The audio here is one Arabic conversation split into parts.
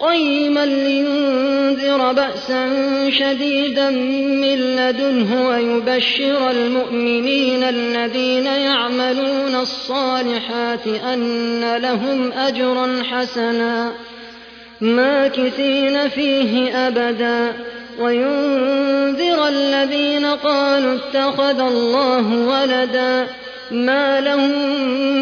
قيما لينذر بأسا شديدا من لدنه ويبشر المؤمنين الذين يعملون الصالحات أن لهم أجرا حسنا ماكثين فيه أبدا. وينذر الذين قالوا اتخذ الله ولدا ما لهم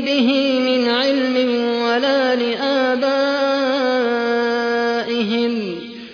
به من علم ولا لآبائهم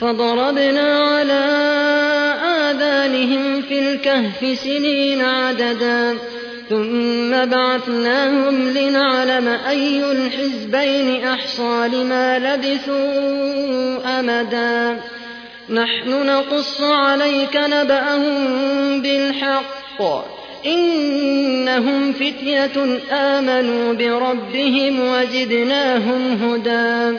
فضربنا على آذانهم في الكهف سنين عددا. ثم بعثناهم لنعلم أي الحزبين أحصى لما لبثوا أمدا. نحن نقص عليك نبأهم بالحق. إنهم فتية آمنوا بربهم وزدناهم هدى.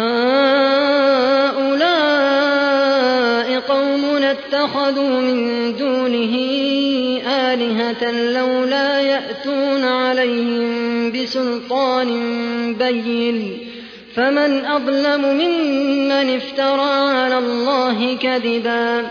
هؤلاء قومنا اتخذوا من دونه آلهة لولا يأتون عليهم بسلطان بين. فمن أظلم ممن افترى على الله كذبا.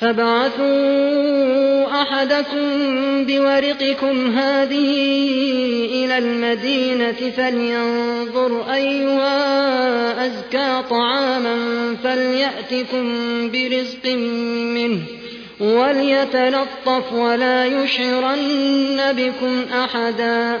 فابعثوا أحدكم بورقكم هذه إلى المدينة فلينظر أيها أزكى طعاما فليأتكم برزق منه وليتلطف ولا يشعرن بكم أحدا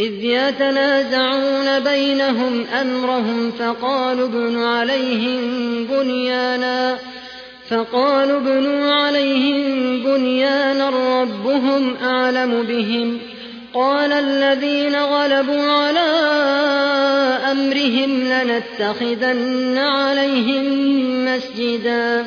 إذ يتنازعون بينهم أمرهم فقالوا ابنوا عليهم بنيانا فقالوا ابنوا عليهم بنيانا ربهم أعلم بهم قال الذين غلبوا على أمرهم لنتخذن عليهم مسجدا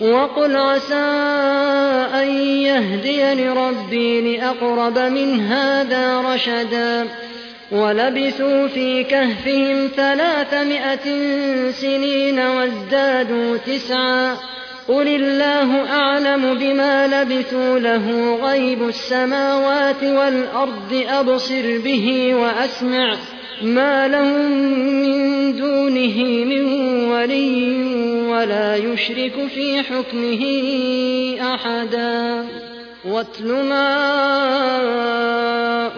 وقل عسى أن يهديني ربي لأقرب من هذا رشدا ولبثوا في كهفهم ثلاثمائة سنين وازدادوا تسعا قل الله أعلم بما لبثوا له غيب السماوات والأرض أبصر به وأسمع ما لهم من دونه من ولي ولا يشرك في حكمه أحدا. واتل ما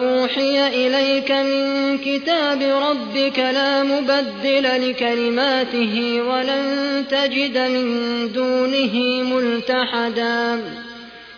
أوحي إليك من كتاب ربك لا مبدل لكلماته ولن تجد من دونه ملتحدا.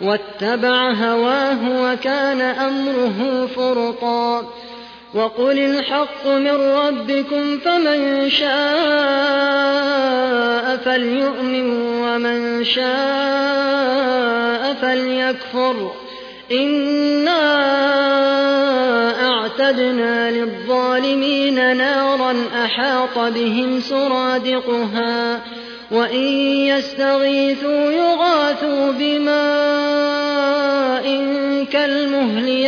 واتبع هواه وكان أمره فرطا. وقل الحق من ربكم فمن شاء فليؤمن ومن شاء فليكفر. إنا أعتدنا للظالمين نارا أحاط بهم سرادقها. وإن يستغيثوا يغاثوا بماء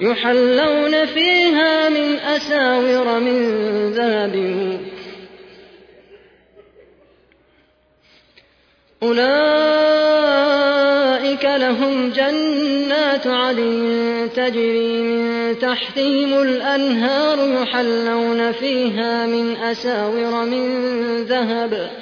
يحلون فيها من أساور من ذهب. أولئك لهم جنات عدن تجري من تحتهم الأنهار يحلون فيها من أساور من ذهب.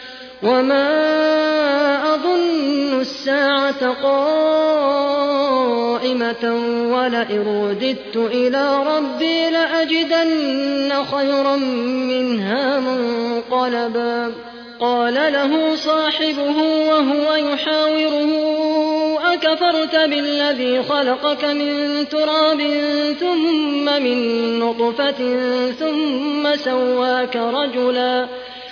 وما أظن الساعة قائمة ولئن رددت إلى ربي لأجدن خيرا منها منقلبا قال له صاحبه وهو يحاوره أكفرت بالذي خلقك من تراب ثم من نطفة ثم سواك رجلا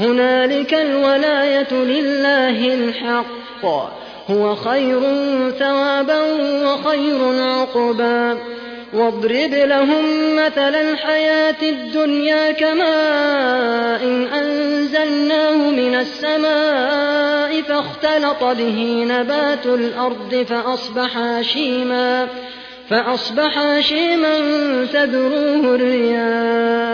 هنالك الولاية لله الحق. هو خير ثوابا وخير عقبا. واضرب لهم مثل الحياة الدنيا كماء إن أنزلناه من السماء فاختلط به نبات الأرض فأصبح هشيما فأصبح هشيما تذروه الرياح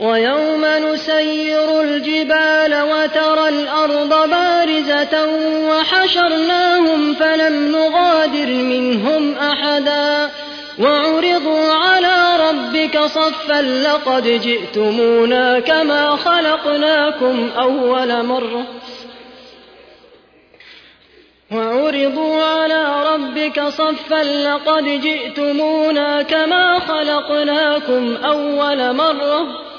ويوم نسير الجبال وترى الأرض بارزة وحشرناهم فلم نغادر منهم أحدا وعرضوا على ربك صفا لقد جئتمونا كما خلقناكم أول مرة وعرضوا على ربك صفا لقد جئتمونا كما خلقناكم أول مرة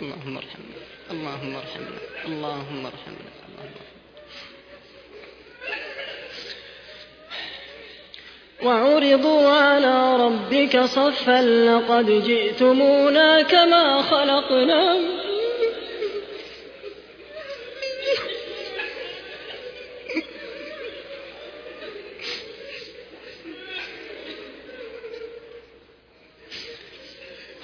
اللهم ارحمنا. اللهم ارحمنا. اللهم ارحمنا. وعرضوا على ربك صفا لقد جئتمونا كما خلقناكم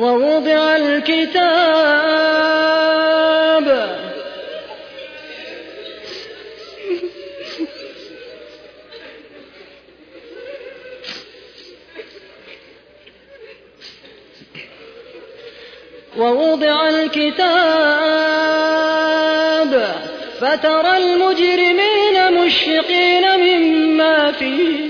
ووضع الكتاب. ووضع الكتاب. فترى المجرمين مشفقين مما فيه.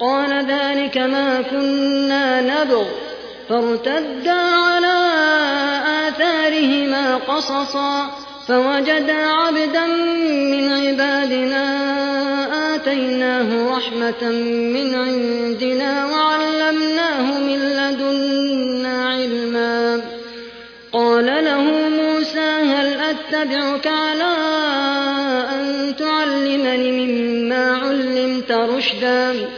قال ذلك ما كنا نبغ. فارتدا على آثارهما قصصا فوجدا عبدا من عبادنا آتيناه رحمة من عندنا وعلمناه من لدنا علما. قال له موسى هل أتبعك على أن تعلمني مما علمت رشدا؟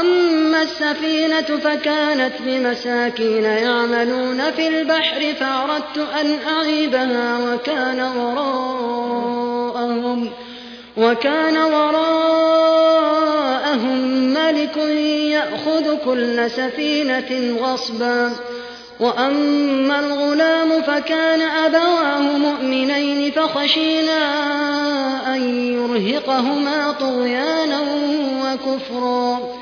أما السفينة فكانت لمساكين يعملون في البحر فأردت أن أعيبها وكان وراءهم وكان وراءهم ملك يأخذ كل سفينة غصبا. وأما الغلام فكان أبواه مؤمنين فخشينا أن يرهقهما طغيانا وكفرا.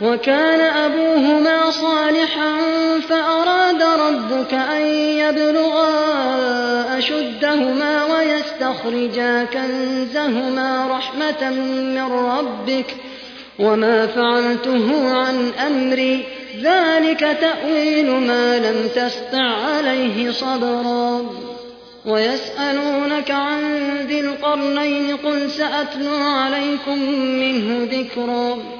وكان أبوهما صالحا فأراد ربك أن يبلغا أشدهما ويستخرجا كنزهما رحمة من ربك وما فعلته عن أمري. ذلك تأويل ما لم تستع عليه صبرا. ويسألونك عن ذي القرنين قل سأتلو عليكم منه ذكرا.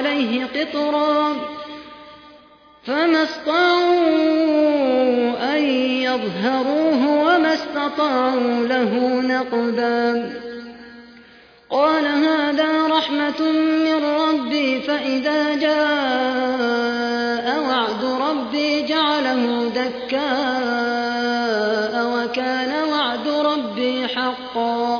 عليه قطرا فما استطاعوا أن يظهروه وما استطاعوا له نقبا قال هذا رحمة من ربي فإذا جاء وعد ربي جعله دكاء وكان وعد ربي حقا